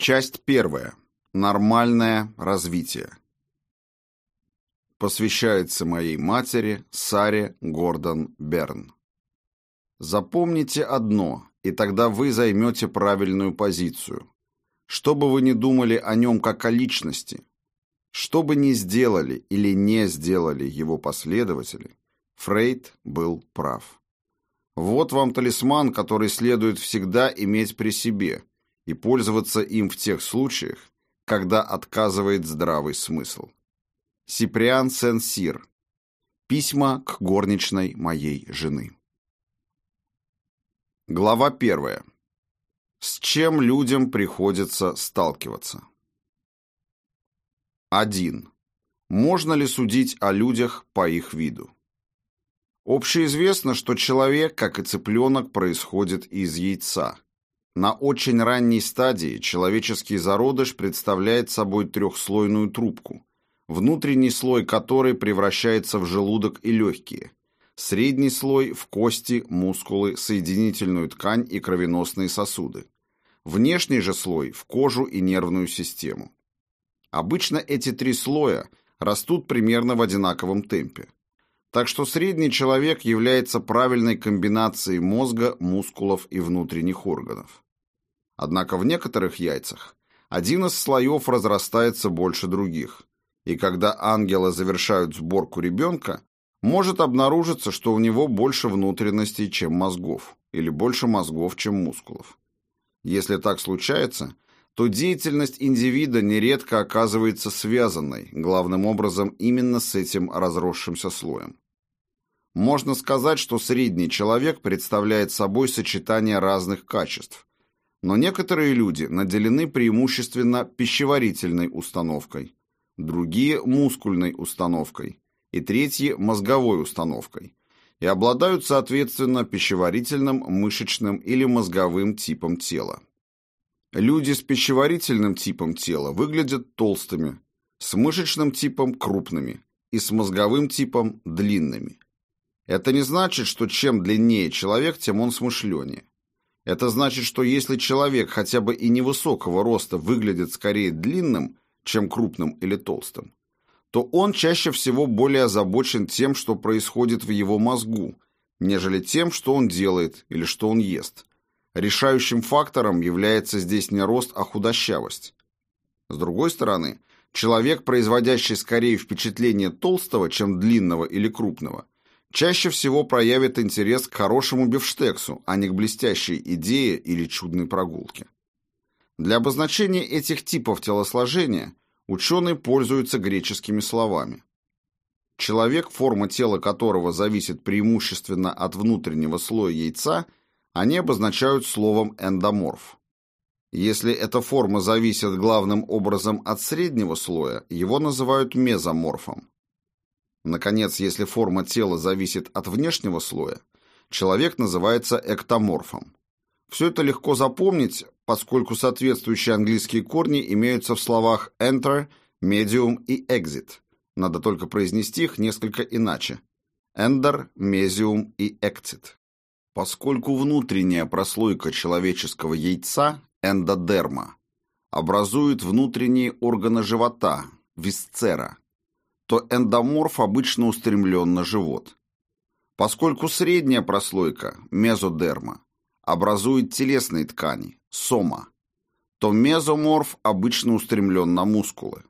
Часть первая. Нормальное развитие. Посвящается моей матери Саре Гордон Берн. Запомните одно, и тогда вы займете правильную позицию. Что бы вы ни думали о нем как о личности, что бы ни сделали или не сделали его последователи, Фрейд был прав. Вот вам талисман, который следует всегда иметь при себе и пользоваться им в тех случаях, когда отказывает здравый смысл. Сиприан Сен-Сир. Письма к горничной моей жены. Глава первая. С чем людям приходится сталкиваться? 1. Можно ли судить о людях по их виду? Общеизвестно, что человек, как и цыпленок, происходит из яйца. На очень ранней стадии человеческий зародыш представляет собой трехслойную трубку, внутренний слой которой превращается в желудок и легкие, средний слой – в кости, мускулы, соединительную ткань и кровеносные сосуды, внешний же слой – в кожу и нервную систему. Обычно эти три слоя растут примерно в одинаковом темпе. Так что средний человек является правильной комбинацией мозга, мускулов и внутренних органов. Однако в некоторых яйцах один из слоев разрастается больше других, и когда ангелы завершают сборку ребенка, может обнаружиться, что у него больше внутренностей, чем мозгов, или больше мозгов, чем мускулов. Если так случается – то деятельность индивида нередко оказывается связанной, главным образом именно с этим разросшимся слоем. Можно сказать, что средний человек представляет собой сочетание разных качеств, но некоторые люди наделены преимущественно пищеварительной установкой, другие – мускульной установкой и третьи – мозговой установкой и обладают, соответственно, пищеварительным, мышечным или мозговым типом тела. Люди с пищеварительным типом тела выглядят толстыми, с мышечным типом – крупными и с мозговым типом – длинными. Это не значит, что чем длиннее человек, тем он смышленнее. Это значит, что если человек хотя бы и невысокого роста выглядит скорее длинным, чем крупным или толстым, то он чаще всего более озабочен тем, что происходит в его мозгу, нежели тем, что он делает или что он ест – Решающим фактором является здесь не рост, а худощавость. С другой стороны, человек, производящий скорее впечатление толстого, чем длинного или крупного, чаще всего проявит интерес к хорошему бифштексу, а не к блестящей идее или чудной прогулке. Для обозначения этих типов телосложения ученые пользуются греческими словами. Человек, форма тела которого зависит преимущественно от внутреннего слоя яйца – они обозначают словом эндоморф. Если эта форма зависит главным образом от среднего слоя, его называют мезоморфом. Наконец, если форма тела зависит от внешнего слоя, человек называется эктоморфом. Все это легко запомнить, поскольку соответствующие английские корни имеются в словах enter, medium и exit. Надо только произнести их несколько иначе. Ender, mesium и exit. Поскольку внутренняя прослойка человеческого яйца, эндодерма, образует внутренние органы живота, висцера, то эндоморф обычно устремлен на живот. Поскольку средняя прослойка, мезодерма, образует телесные ткани, сома, то мезоморф обычно устремлен на мускулы.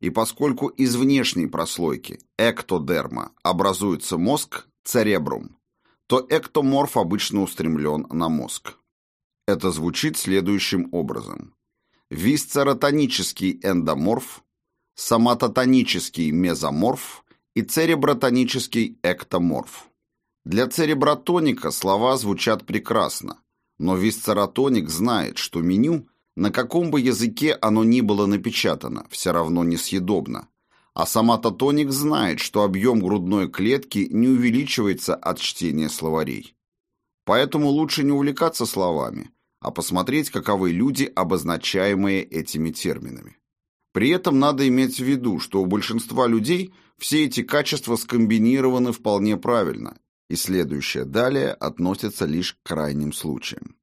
И поскольку из внешней прослойки, эктодерма, образуется мозг, церебрум, то эктоморф обычно устремлен на мозг. Это звучит следующим образом. Висцеротонический эндоморф, соматотонический мезоморф и церебротонический эктоморф. Для церебротоника слова звучат прекрасно, но висцеротоник знает, что меню, на каком бы языке оно ни было напечатано, все равно несъедобно, а сама Татоник знает, что объем грудной клетки не увеличивается от чтения словарей. Поэтому лучше не увлекаться словами, а посмотреть, каковы люди, обозначаемые этими терминами. При этом надо иметь в виду, что у большинства людей все эти качества скомбинированы вполне правильно, и следующее далее относится лишь к крайним случаям.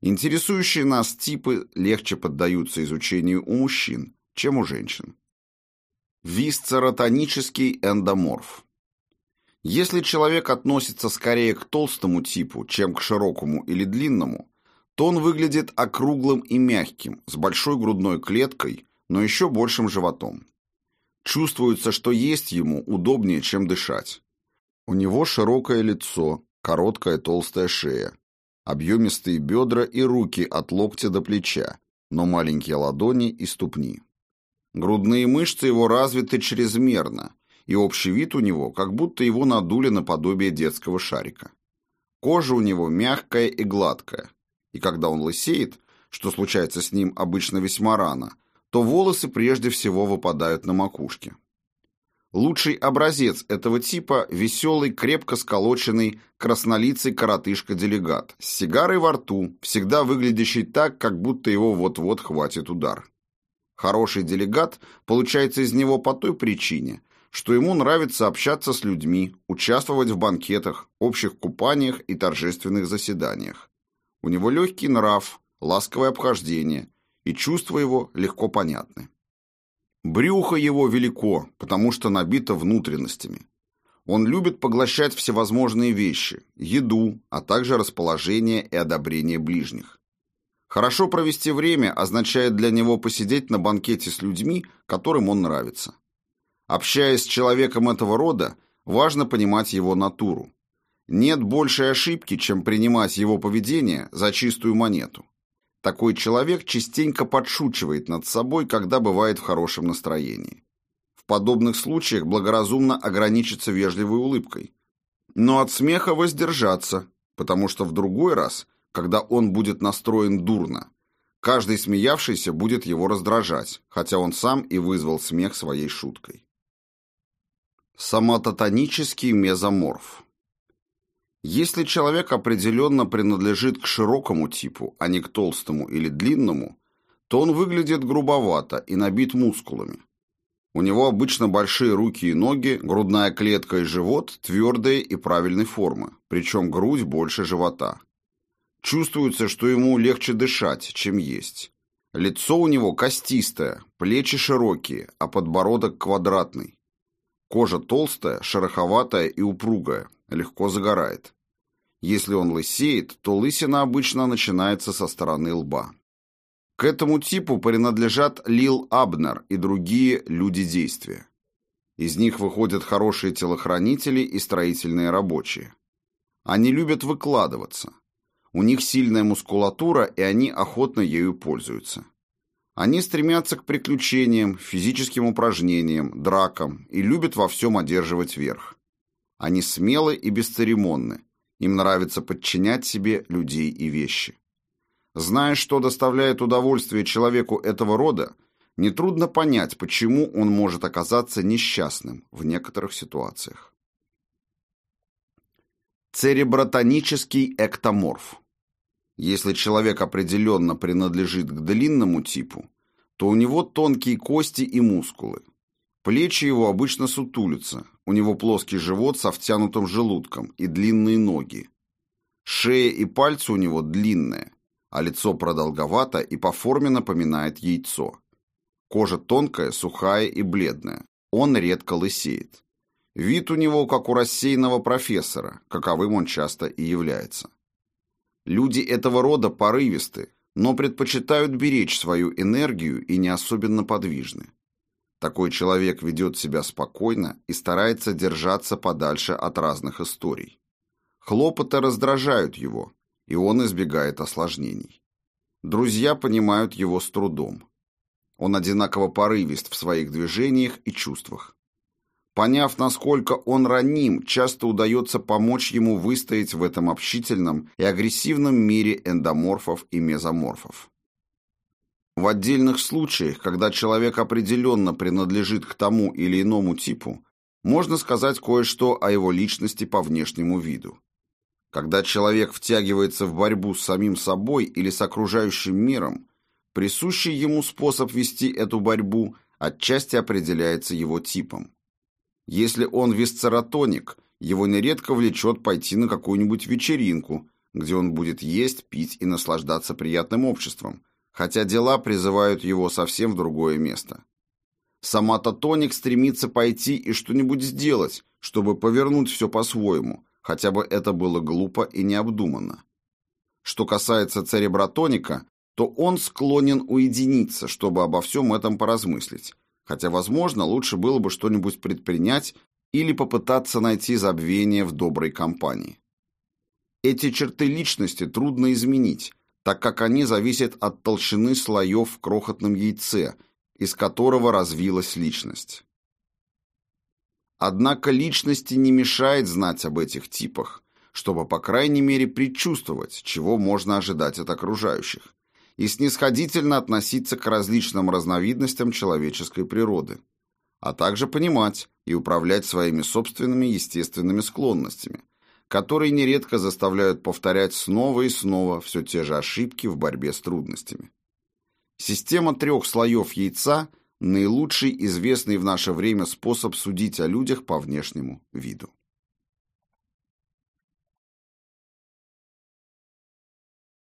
Интересующие нас типы легче поддаются изучению у мужчин, чем у женщин. Висцеротонический эндоморф. Если человек относится скорее к толстому типу, чем к широкому или длинному, то он выглядит округлым и мягким, с большой грудной клеткой, но еще большим животом. Чувствуется, что есть ему удобнее, чем дышать. У него широкое лицо, короткая толстая шея, объемистые бедра и руки от локтя до плеча, но маленькие ладони и ступни. Грудные мышцы его развиты чрезмерно, и общий вид у него, как будто его надули наподобие детского шарика. Кожа у него мягкая и гладкая, и когда он лысеет, что случается с ним обычно весьма рано, то волосы прежде всего выпадают на макушке. Лучший образец этого типа – веселый, крепко сколоченный, краснолицый коротышка-делегат с сигарой во рту, всегда выглядящий так, как будто его вот-вот хватит удар. Хороший делегат получается из него по той причине, что ему нравится общаться с людьми, участвовать в банкетах, общих купаниях и торжественных заседаниях. У него легкий нрав, ласковое обхождение, и чувства его легко понятны. Брюхо его велико, потому что набито внутренностями. Он любит поглощать всевозможные вещи, еду, а также расположение и одобрение ближних. Хорошо провести время означает для него посидеть на банкете с людьми, которым он нравится. Общаясь с человеком этого рода, важно понимать его натуру. Нет большей ошибки, чем принимать его поведение за чистую монету. Такой человек частенько подшучивает над собой, когда бывает в хорошем настроении. В подобных случаях благоразумно ограничиться вежливой улыбкой. Но от смеха воздержаться, потому что в другой раз, когда он будет настроен дурно, каждый смеявшийся будет его раздражать, хотя он сам и вызвал смех своей шуткой. Самототонический мезоморф если человек определенно принадлежит к широкому типу, а не к толстому или длинному, то он выглядит грубовато и набит мускулами. У него обычно большие руки и ноги, грудная клетка и живот твердые и правильной формы, причем грудь больше живота. Чувствуется, что ему легче дышать, чем есть. Лицо у него костистое, плечи широкие, а подбородок квадратный. Кожа толстая, шероховатая и упругая, легко загорает. Если он лысеет, то лысина обычно начинается со стороны лба. К этому типу принадлежат Лил Абнер и другие люди действия. Из них выходят хорошие телохранители и строительные рабочие. Они любят выкладываться. У них сильная мускулатура, и они охотно ею пользуются. Они стремятся к приключениям, физическим упражнениям, дракам и любят во всем одерживать верх. Они смелы и бесцеремонны. Им нравится подчинять себе людей и вещи. Зная, что доставляет удовольствие человеку этого рода, нетрудно понять, почему он может оказаться несчастным в некоторых ситуациях. Церебротонический эктоморф. Если человек определенно принадлежит к длинному типу, то у него тонкие кости и мускулы. Плечи его обычно сутулятся, у него плоский живот со втянутым желудком и длинные ноги. Шея и пальцы у него длинные, а лицо продолговато и по форме напоминает яйцо. Кожа тонкая, сухая и бледная. Он редко лысеет. Вид у него как у рассеянного профессора, каковым он часто и является. Люди этого рода порывисты, но предпочитают беречь свою энергию и не особенно подвижны. Такой человек ведет себя спокойно и старается держаться подальше от разных историй. Хлопоты раздражают его, и он избегает осложнений. Друзья понимают его с трудом. Он одинаково порывист в своих движениях и чувствах. Поняв, насколько он раним, часто удается помочь ему выстоять в этом общительном и агрессивном мире эндоморфов и мезоморфов. В отдельных случаях, когда человек определенно принадлежит к тому или иному типу, можно сказать кое-что о его личности по внешнему виду. Когда человек втягивается в борьбу с самим собой или с окружающим миром, присущий ему способ вести эту борьбу отчасти определяется его типом. Если он висцератоник, его нередко влечет пойти на какую-нибудь вечеринку, где он будет есть, пить и наслаждаться приятным обществом, хотя дела призывают его совсем в другое место. Сама Татоник стремится пойти и что-нибудь сделать, чтобы повернуть все по-своему, хотя бы это было глупо и необдуманно. Что касается церебратоника, то он склонен уединиться, чтобы обо всем этом поразмыслить, хотя, возможно, лучше было бы что-нибудь предпринять или попытаться найти забвение в доброй компании. Эти черты личности трудно изменить, так как они зависят от толщины слоев в крохотном яйце, из которого развилась личность. Однако личности не мешает знать об этих типах, чтобы, по крайней мере, предчувствовать, чего можно ожидать от окружающих, и снисходительно относиться к различным разновидностям человеческой природы, а также понимать и управлять своими собственными естественными склонностями, которые нередко заставляют повторять снова и снова все те же ошибки в борьбе с трудностями. Система трех слоев яйца – наилучший известный в наше время способ судить о людях по внешнему виду.